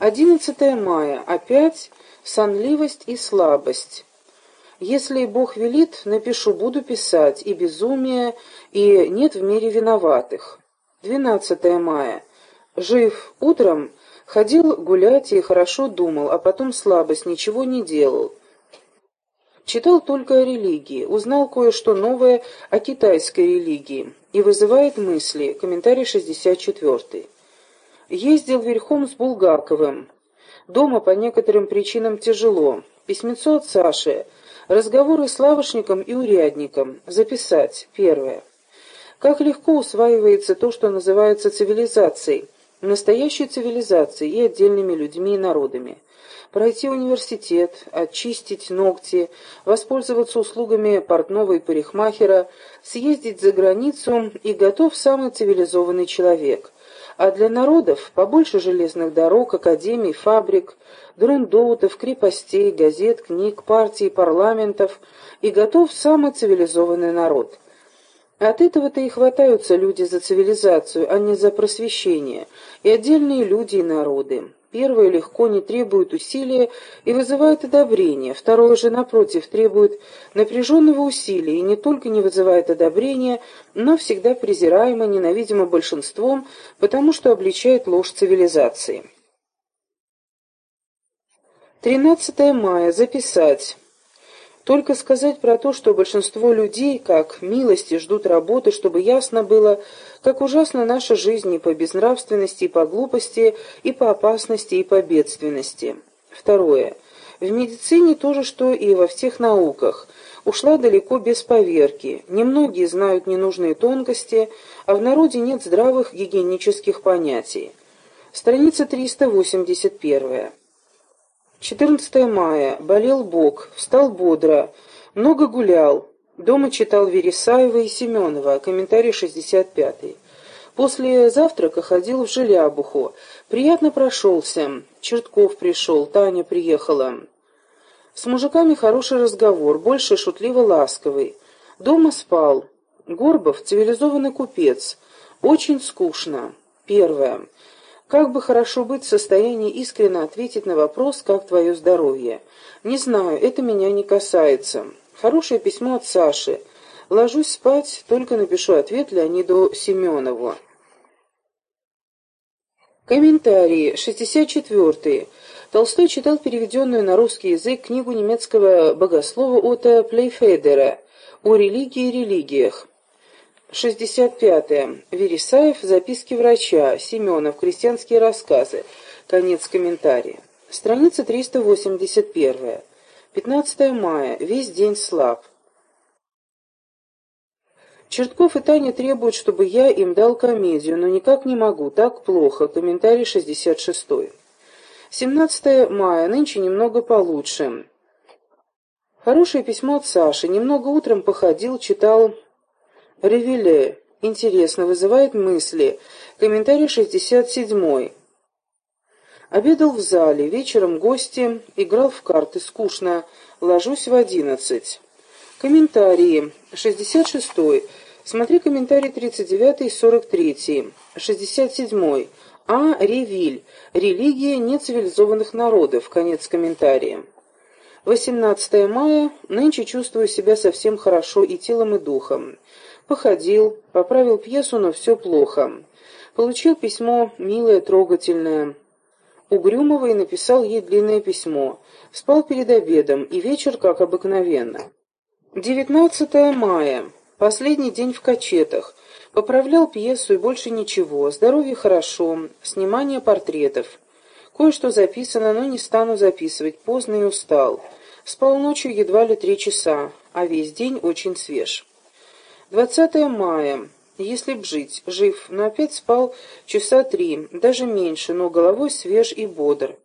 11 мая. Опять сонливость и слабость. Если Бог велит, напишу, буду писать, и безумие, и нет в мире виноватых. 12 мая. Жив утром, ходил гулять и хорошо думал, а потом слабость, ничего не делал. Читал только о религии, узнал кое-что новое о китайской религии и вызывает мысли. Комментарий 64. Ездил верхом с Булгаковым. Дома по некоторым причинам тяжело. Письмецо от Саши. Разговоры с лавочником и урядником. Записать. Первое. Как легко усваивается то, что называется цивилизацией, настоящей цивилизацией и отдельными людьми и народами. Пройти университет, очистить ногти, воспользоваться услугами портного и парикмахера, съездить за границу и готов самый цивилизованный человек. А для народов побольше железных дорог, академий, фабрик, грундоутов, крепостей, газет, книг, партий, парламентов и готов самый цивилизованный народ. От этого-то и хватаются люди за цивилизацию, а не за просвещение, и отдельные люди и народы. Первое легко не требует усилия и вызывает одобрение, второе же, напротив, требует напряженного усилия и не только не вызывает одобрения, но всегда презираемо, ненавидимо большинством, потому что обличает ложь цивилизации. 13 мая. Записать. Только сказать про то, что большинство людей, как милости, ждут работы, чтобы ясно было, как ужасна наша жизнь и по безнравственности, и по глупости, и по опасности, и по бедственности. Второе. В медицине то же, что и во всех науках. Ушла далеко без поверки. Немногие знают ненужные тонкости, а в народе нет здравых гигиенических понятий. Страница 381. 14 мая. Болел бок, встал бодро, много гулял. Дома читал Вересаева и Семенова, комментарий 65 -й. После завтрака ходил в Желябуху. Приятно прошелся. Чертков пришел, Таня приехала. С мужиками хороший разговор, больше шутливо-ласковый. Дома спал. Горбов — цивилизованный купец. Очень скучно. Первое. Как бы хорошо быть в состоянии искренне ответить на вопрос «Как твое здоровье?» Не знаю, это меня не касается. Хорошее письмо от Саши. Ложусь спать, только напишу ответ Леониду Семенову. Комментарии. 64. Толстой читал переведенную на русский язык книгу немецкого богослова Отто Плейфедера «О религии и религиях». 65. -е. Вересаев. Записки врача. Семенов. Крестьянские рассказы. Конец комментария. Страница 381. 15 мая. Весь день слаб. Чертков и Таня требуют, чтобы я им дал комедию, но никак не могу, так плохо. Комментарий 66. 17 мая. Нынче немного получше. Хорошее письмо от Саши. Немного утром походил, читал Ревеле. Интересно, вызывает мысли. Комментарий 67. Обедал в зале, вечером гости, играл в карты, скучно, ложусь в одиннадцать. Комментарии. 66. Смотри комментарий 39 и 43. 67. А. Ревиль. Религия нецивилизованных народов. Конец комментария. 18 мая. Нынче чувствую себя совсем хорошо и телом, и духом. Походил, поправил пьесу, но все плохо. Получил письмо, милое, трогательное. Угрюмова и написал ей длинное письмо. Спал перед обедом, и вечер, как обыкновенно. 19 мая. Последний день в Качетах. Поправлял пьесу и больше ничего. Здоровье хорошо. Снимание портретов. Кое-что записано, но не стану записывать. Поздно и устал. Спал ночью едва ли три часа, а весь день очень свеж. 20 мая. Если б жить, жив, но опять спал часа три, даже меньше, но головой свеж и бодр.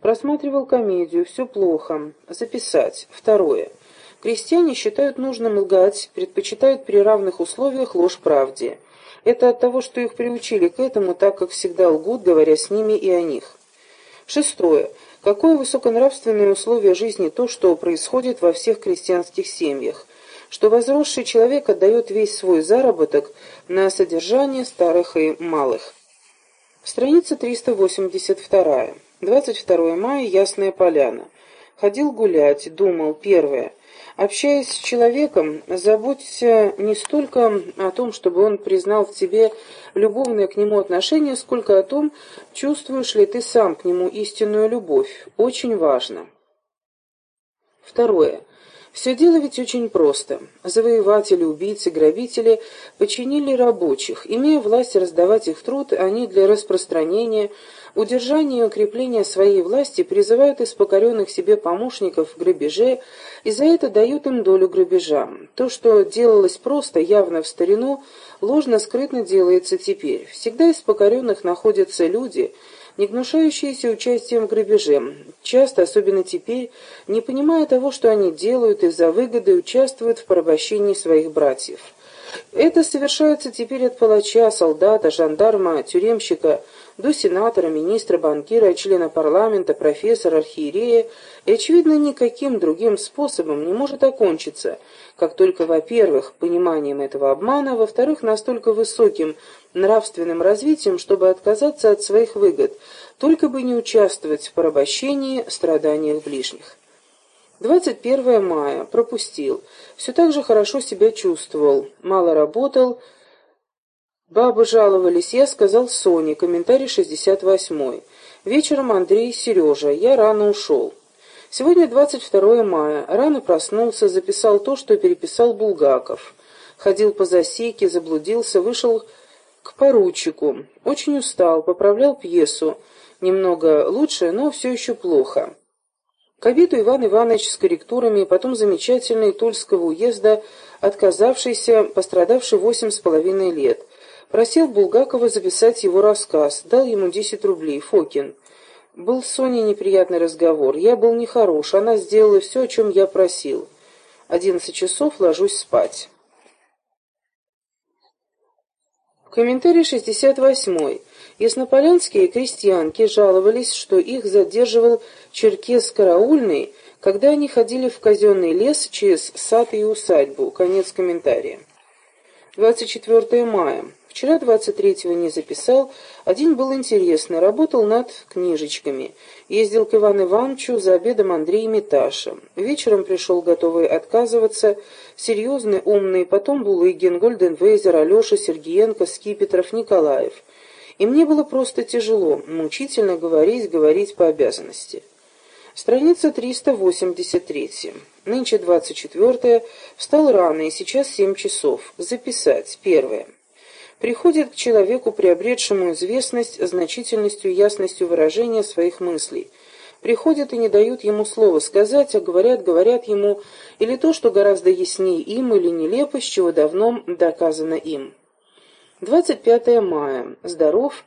Просматривал комедию, все плохо. Записать. Второе. Крестьяне считают нужным лгать, предпочитают при равных условиях ложь правде. Это от того, что их приучили к этому, так как всегда лгут, говоря с ними и о них. Шестое. Какое высоконравственное условие жизни то, что происходит во всех крестьянских семьях что возросший человек отдает весь свой заработок на содержание старых и малых. Страница 382. 22 мая, Ясная Поляна. Ходил гулять, думал, первое. Общаясь с человеком, заботься не столько о том, чтобы он признал в тебе любовное к нему отношение, сколько о том, чувствуешь ли ты сам к нему истинную любовь. Очень важно. Второе. Все дело ведь очень просто. Завоеватели, убийцы, грабители подчинили рабочих. Имея власть раздавать их труд, они для распространения, удержания и укрепления своей власти призывают из покоренных себе помощников в грабеже и за это дают им долю грабежа. То, что делалось просто, явно в старину, ложно-скрытно делается теперь. Всегда из покоренных находятся люди – не гнушающиеся участием в грабеже, часто, особенно теперь, не понимая того, что они делают, из-за выгоды участвуют в порабощении своих братьев. Это совершается теперь от палача, солдата, жандарма, тюремщика до сенатора, министра, банкира, члена парламента, профессора, архиерея, и, очевидно, никаким другим способом не может окончиться, как только, во-первых, пониманием этого обмана, во-вторых, настолько высоким нравственным развитием, чтобы отказаться от своих выгод, только бы не участвовать в порабощении, страданиях ближних. 21 мая. Пропустил. Все так же хорошо себя чувствовал. Мало работал. Бабы жаловались. Я сказал Соне. Комментарий 68. Вечером Андрей Сережа. Я рано ушел. Сегодня 22 мая. Рано проснулся, записал то, что переписал Булгаков. Ходил по засеке, заблудился, вышел к поручику. Очень устал, поправлял пьесу. Немного лучше, но все еще плохо. К обеду Иван Иванович с корректурами, потом замечательный Тульского уезда, отказавшийся, пострадавший восемь с половиной лет. Просил Булгакова записать его рассказ, дал ему десять рублей, Фокин. Был с Соней неприятный разговор. Я был нехорош, она сделала все, о чем я просил. Одиннадцать часов ложусь спать. Комментарий 68. Яснополянские крестьянки жаловались, что их задерживал черкес караульный, когда они ходили в казенный лес через сад и усадьбу. Конец комментария. 24 мая. Вчера 23-го не записал, а день был интересный, работал над книжечками. Ездил к Ивану Ивановичу за обедом Андрей Миташа. Вечером пришел готовый отказываться, серьезный, умный, потом Булыгин, Гольденвейзер, Алеша, Сергеенко, Скипетров, Николаев. И мне было просто тяжело, мучительно говорить, говорить по обязанности. Страница 383. Нынче 24 Встал рано, и сейчас 7 часов. Записать. Первое приходит к человеку, приобретшему известность, значительностью ясностью выражения своих мыслей. Приходят и не дают ему слова сказать, а говорят, говорят ему, или то, что гораздо яснее им, или нелепо, чего давно доказано им. 25 мая. Здоров.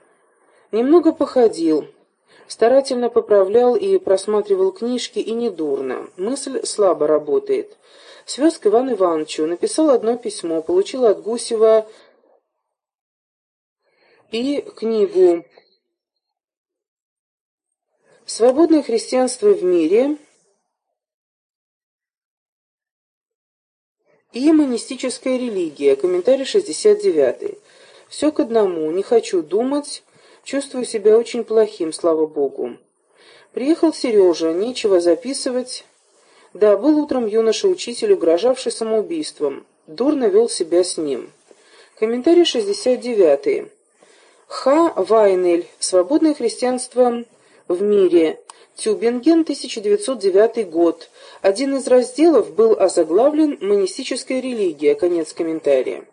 Немного походил. Старательно поправлял и просматривал книжки, и недурно. Мысль слабо работает. Свез к Ивану Ивановичу, написал одно письмо, получил от Гусева и книгу «Свободное христианство в мире» и «Монистическая религия», комментарий 69. «Все к одному, не хочу думать, чувствую себя очень плохим, слава Богу». Приехал Сережа, нечего записывать. Да, был утром юноша-учитель, угрожавший самоубийством. Дурно вел себя с ним. Комментарий 69. Х. Вайнель. Свободное христианство в мире. Тюбинген, 1909 год. Один из разделов был озаглавлен «Монистическая религия». Конец комментария.